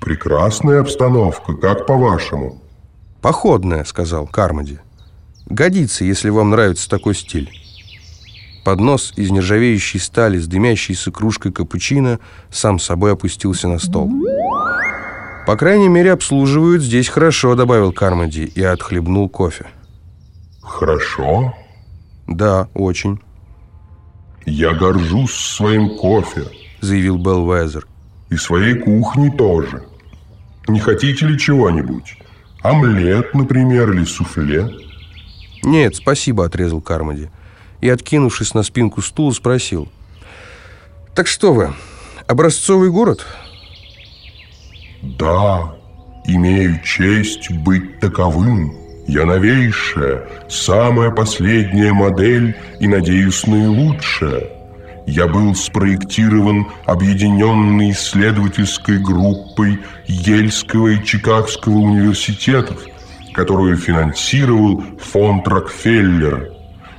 Прекрасная обстановка, как по-вашему? Походная, сказал Кармоди. Годится, если вам нравится такой стиль. Поднос из нержавеющей стали с дымящейся кружкой капучино сам собой опустился на стол. «По крайней мере, обслуживают здесь хорошо», — добавил Кармоди и отхлебнул кофе. «Хорошо?» «Да, очень». «Я горжусь своим кофе», — заявил Белвезер. «И своей кухней тоже. Не хотите ли чего-нибудь? Омлет, например, или суфле?» «Нет, спасибо», — отрезал Кармоди. И, откинувшись на спинку стула, спросил. «Так что вы, образцовый город?» «Да, имею честь быть таковым. Я новейшая, самая последняя модель и, надеюсь, наилучшая. Я был спроектирован объединенной исследовательской группой Ельского и Чикагского университетов, которую финансировал фонд Рокфеллера.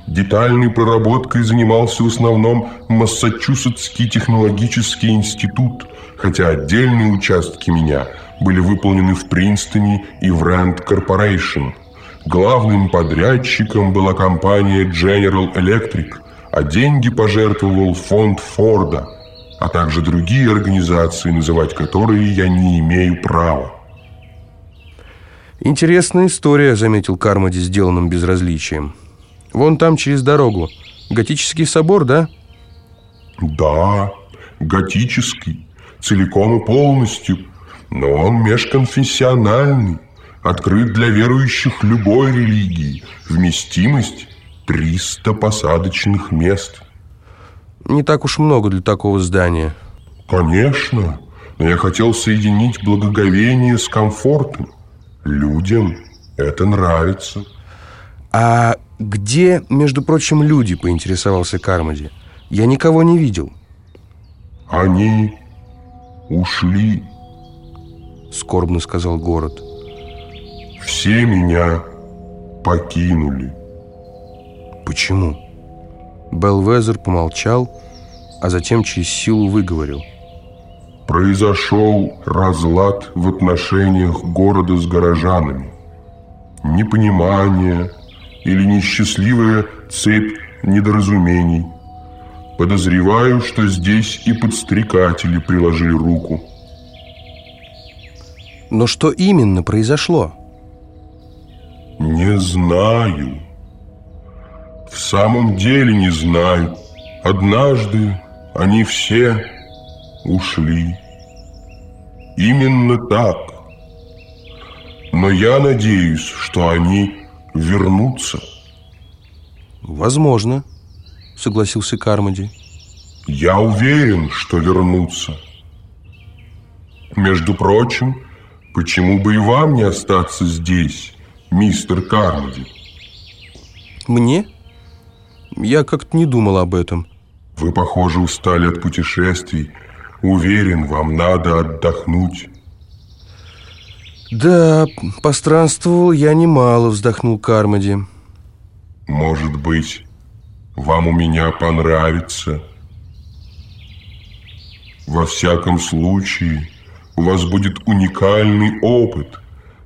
Детальной проработкой занимался в основном Массачусетский технологический институт, хотя отдельные участки меня были выполнены в Принстоне и в Rand Corporation. Главным подрядчиком была компания General Electric, а деньги пожертвовал фонд Форда, а также другие организации, называть которые я не имею права. «Интересная история», — заметил Кармоди сделанным безразличием. «Вон там, через дорогу. Готический собор, да?» «Да, готический целиком и полностью, но он межконфессиональный, открыт для верующих любой религии, вместимость 300 посадочных мест. Не так уж много для такого здания. Конечно, но я хотел соединить благоговение с комфортом. Людям это нравится. А где, между прочим, люди, поинтересовался Кармоди? Я никого не видел. Они ушли, скорбно сказал город. Все меня покинули. Почему? Белвезер помолчал, а затем через силу выговорил. Произошел разлад в отношениях города с горожанами. Непонимание или несчастливая цепь недоразумений – Подозреваю, что здесь и подстрекатели приложили руку. Но что именно произошло? Не знаю. Самом деле не знаю. Однажды они все ушли. Именно так. Но я надеюсь, что они вернутся. Возможно согласился Кармоди. Я уверен, что вернутся. Между прочим, почему бы и вам не остаться здесь, мистер Кармоди? Мне? Я как-то не думал об этом. Вы, похоже, устали от путешествий. Уверен, вам надо отдохнуть. Да, постранствовал я немало, вздохнул Кармоди. Может быть, вам у меня понравится. Во всяком случае, у вас будет уникальный опыт,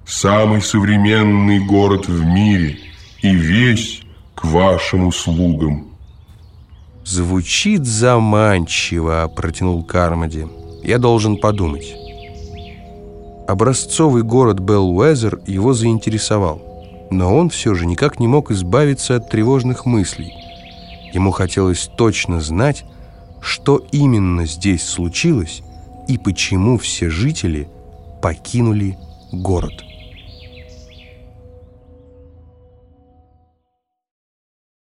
самый современный город в мире и весь к вашим услугам. Звучит заманчиво, протянул Кармоди. Я должен подумать. Образцовый город Беллуэзер его заинтересовал, но он все же никак не мог избавиться от тревожных мыслей – Ему хотелось точно знать, что именно здесь случилось и почему все жители покинули город.